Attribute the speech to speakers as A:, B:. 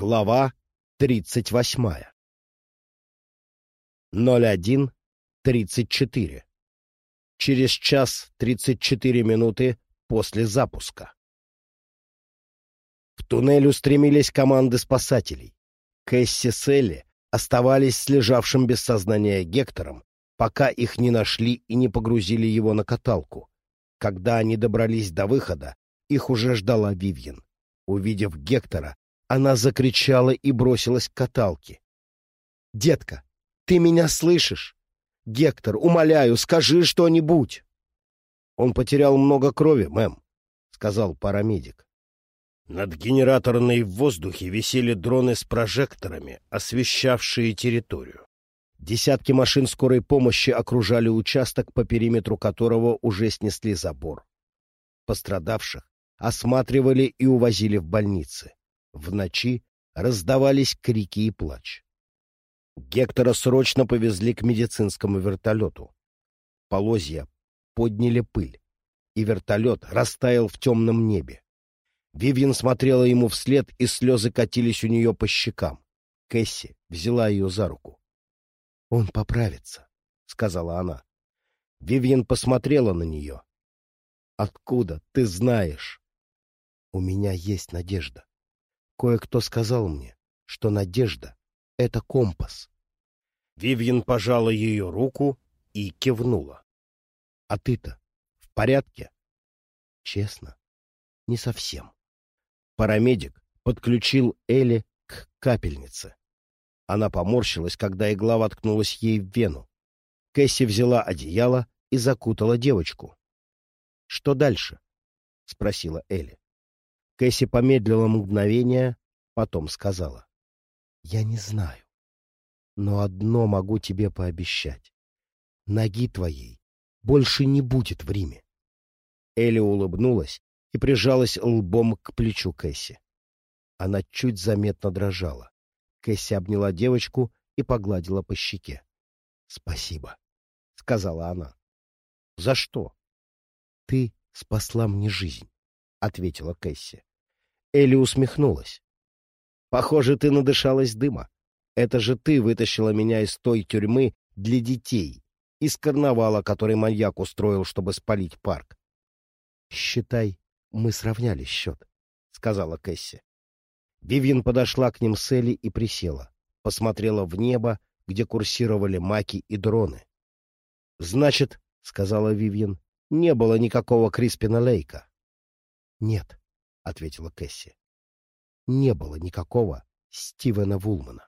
A: Глава 38. 01.34. Через час 34 минуты после запуска. В туннель устремились команды спасателей. Кэсси с Элли оставались с лежавшим без сознания Гектором, пока их не нашли и не погрузили его на каталку. Когда они добрались до выхода, их уже ждала Вивьен. Увидев Гектора, она закричала и бросилась к каталке. «Детка, ты меня слышишь? Гектор, умоляю, скажи что-нибудь!» «Он потерял много крови, мэм», — сказал парамедик. Над генераторной в воздухе висели дроны с прожекторами, освещавшие территорию. Десятки машин скорой помощи окружали участок, по периметру которого уже снесли забор. Пострадавших осматривали и увозили в больницы. В ночи раздавались крики и плач. Гектора срочно повезли к медицинскому вертолету. Полозья подняли пыль, и вертолет растаял в темном небе. Вивьен смотрела ему вслед, и слезы катились у нее по щекам. Кэсси взяла ее за руку. — Он поправится, — сказала она. Вивьен посмотрела на нее. — Откуда ты знаешь? — У меня есть надежда. Кое-кто сказал мне, что надежда — это компас. Вивьен пожала ее руку и кивнула. — А ты-то в порядке? — Честно, не совсем. Парамедик подключил Элли к капельнице. Она поморщилась, когда игла воткнулась ей в вену. Кэсси взяла одеяло и закутала девочку. — Что дальше? — спросила Элли. Кэсси помедлила мгновение, потом сказала. — Я не знаю. Но одно могу тебе пообещать. Ноги твоей больше не будет в Риме. Элли улыбнулась и прижалась лбом к плечу Кэсси. Она чуть заметно дрожала. Кэсси обняла девочку и погладила по щеке. — Спасибо, — сказала она. — За что? — Ты спасла мне жизнь, — ответила Кэсси. Элли усмехнулась. «Похоже, ты надышалась дыма. Это же ты вытащила меня из той тюрьмы для детей, из карнавала, который маньяк устроил, чтобы спалить парк». «Считай, мы сравняли счет», — сказала Кэсси. Вивьен подошла к ним с Элли и присела. Посмотрела в небо, где курсировали маки и дроны. «Значит, — сказала Вивьен, — не было никакого Криспина Лейка». «Нет», — ответила Кэсси. Не было никакого Стивена Вулмана.